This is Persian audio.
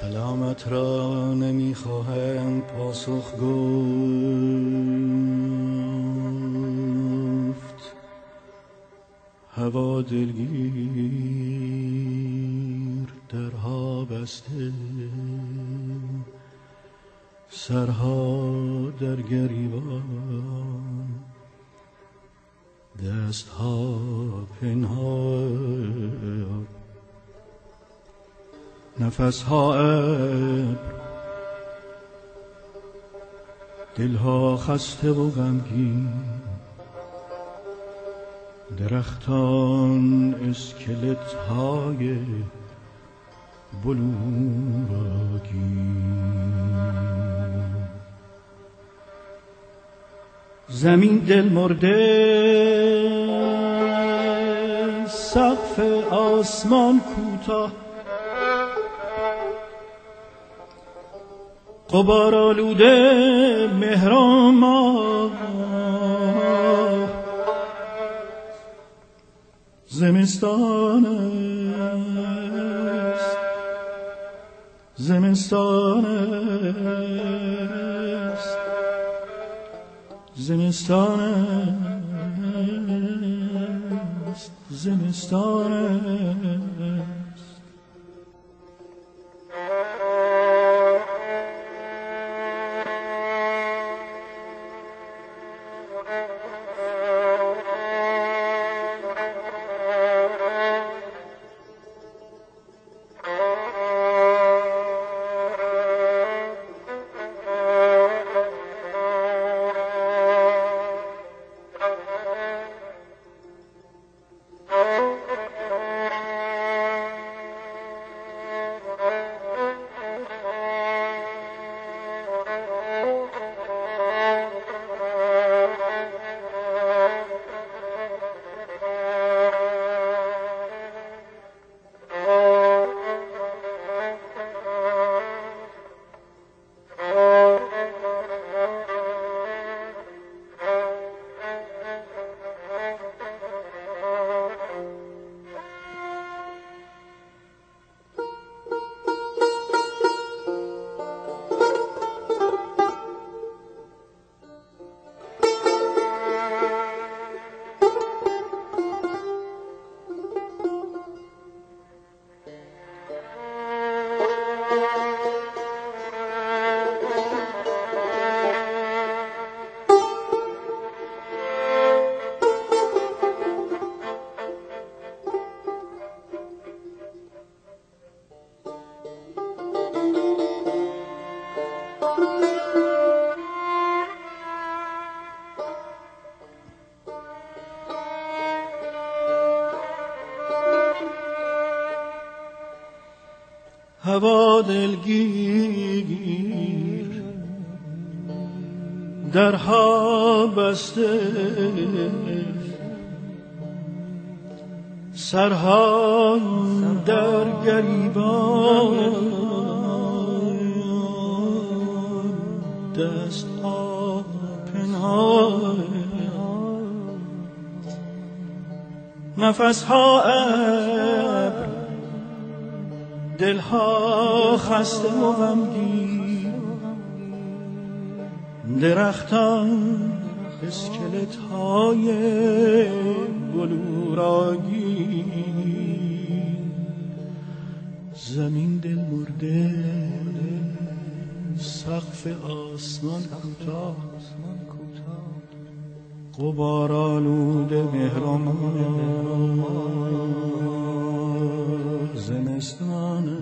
سلامت را نمی‌خواهم پاسخ گفت. هوا دلگیر درها بسته. سرها در گریبان. دستها پنهان. نفسها ابر. دلها خسته و غمگین. درختان اسکلت های زمین دل مرده. سقف آسمان کوتاه. قبار آلوده مهرام زمستان است. زمستان است. زمستان است. زمستان است. هوا دلگیر. درها بسته. سرها در گریبان. دستها پنهان. نفسها ابر دلها خسته و غمگین. درختان اسکلت های بلوراگی زمین دل مرده سقف آسمان کوتاه. قبار مهرمان sun